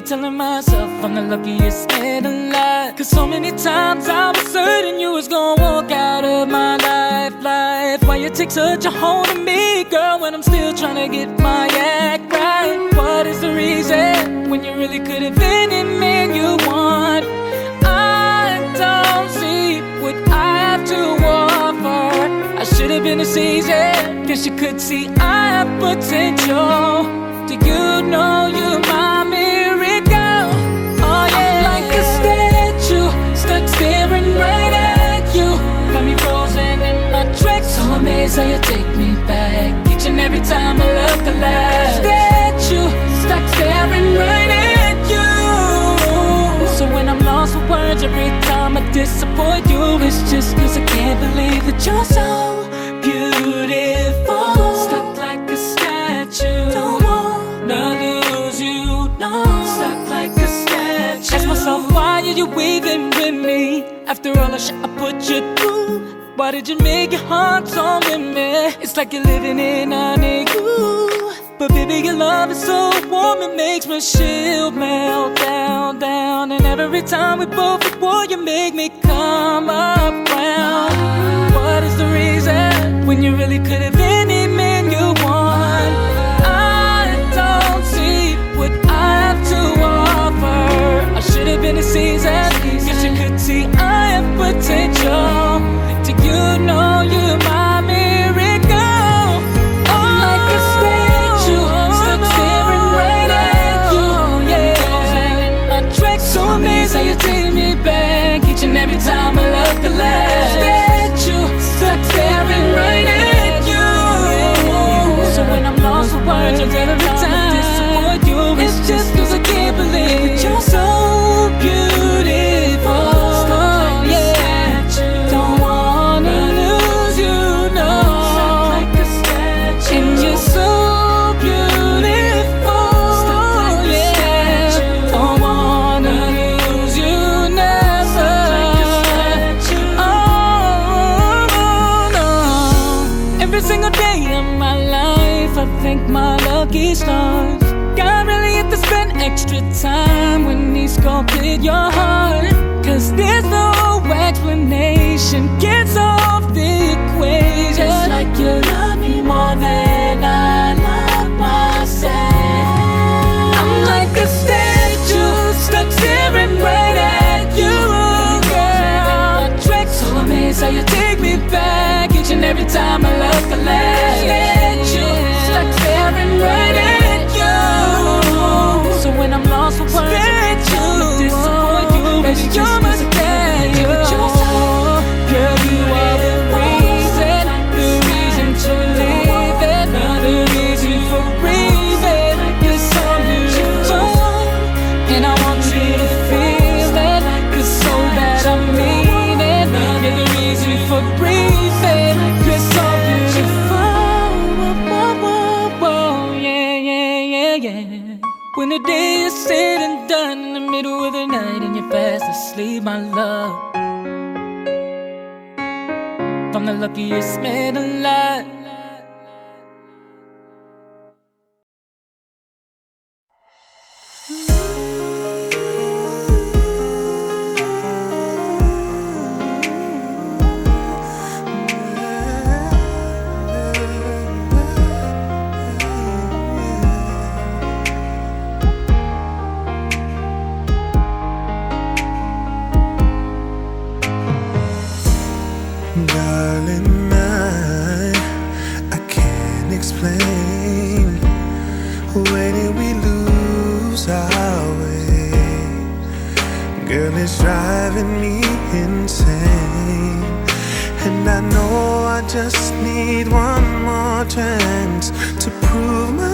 telling myself I'm the luckiest man alive. Cause so many times I was certain you was gonna walk out of my life. Life, why you take such a hold of me, girl, when I'm still trying to get my act right? What is the reason when you really could have been any man you want? I don't see what I have to offer. I should have been a season, guess you could see I have potential. You're so beautiful. Stuck like a statue. Don't wanna lose you, no. Stuck like a statue. Ask myself, why are you even with me? After all the shit I put you through. Why did you make your heart so with me? It's like you're living in an igloo. But baby, your love is so warm, it makes my shield melt down, down. And every time we both at war, you make me come around. Extra time when He sculpted your heart. Cause there's no explanation, gets off the equation. Just like you love me more than I love myself. I'm like a statue, stuck staring right at you, girl. So amazed how you take me back each and every time I look alive. Statue, I'm Darling, I, I can't explain. Where did we lose our way? Girl, it's driving me insane. And I know I just need one more chance to prove my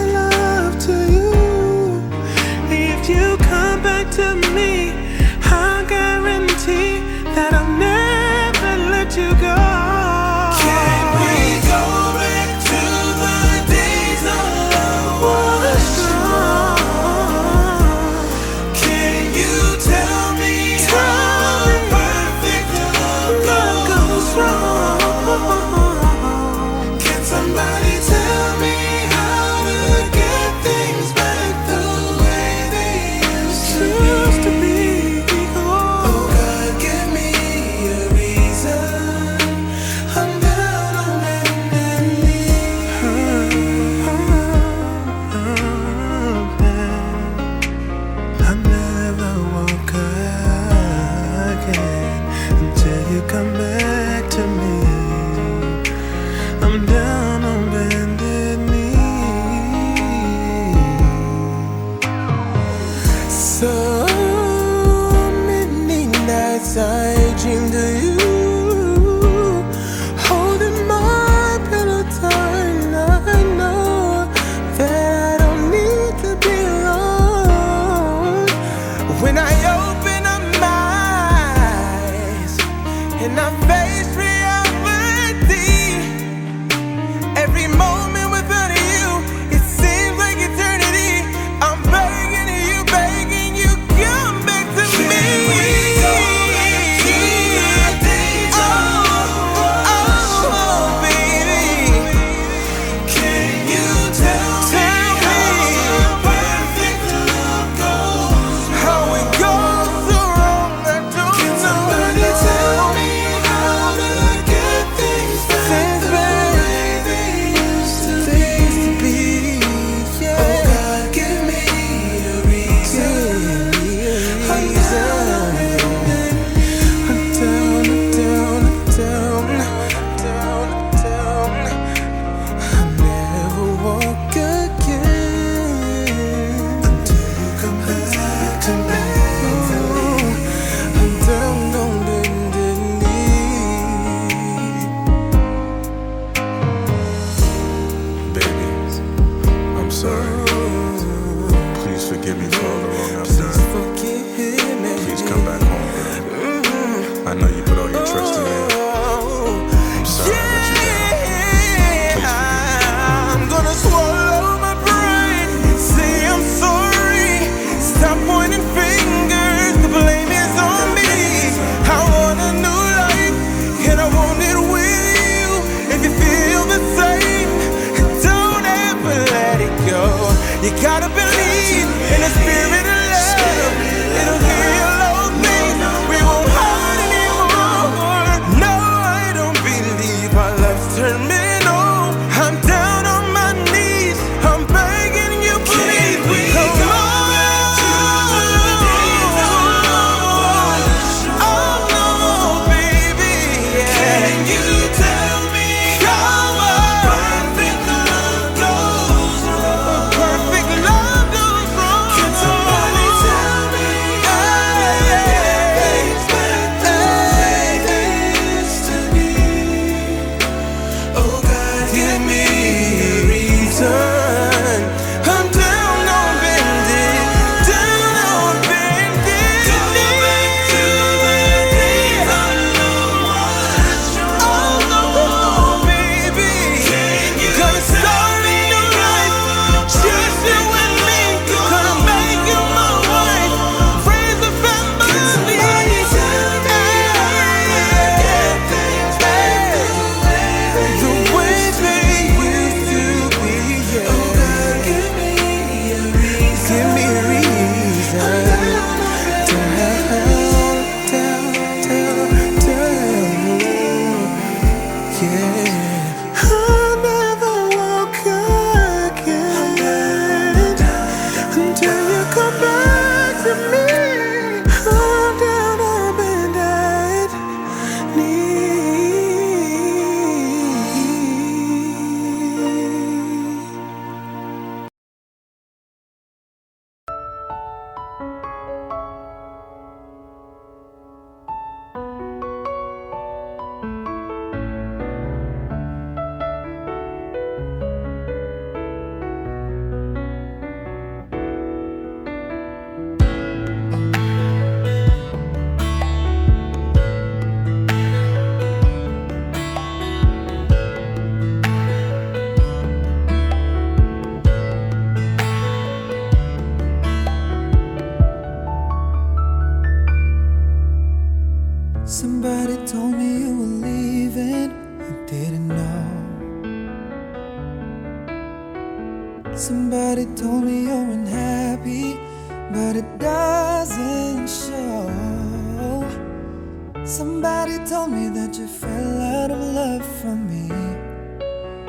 Somebody told me that you fell out of love for me,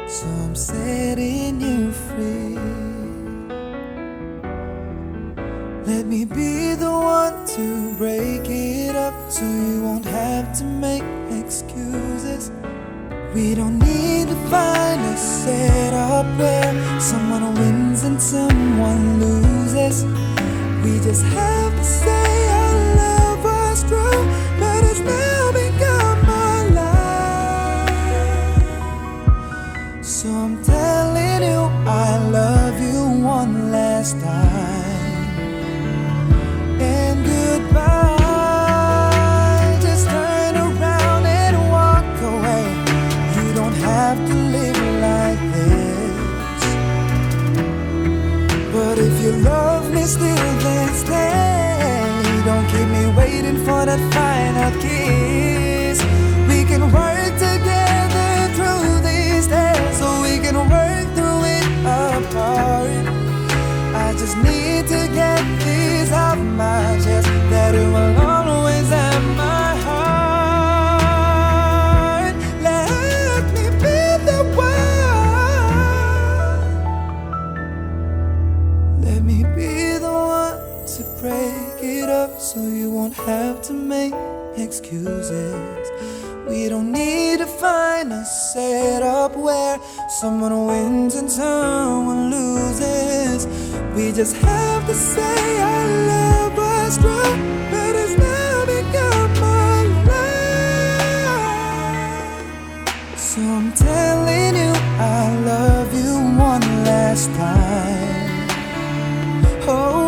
so I'm setting you free. Let me be the one to break it up so you won't have to make excuses. We don't need to find a setup where someone wins and someone loses. We just have to say love me still, then stay. Don't keep me waiting for that final kiss. We can work together through these days, so we can work through it apart. I just need to get this off my chest that it will so you won't have to make excuses. We don't need to find a setup where someone wins and someone loses. We just have to say our love true, but it's now become my life. So I'm telling you, I love you one last time. Oh,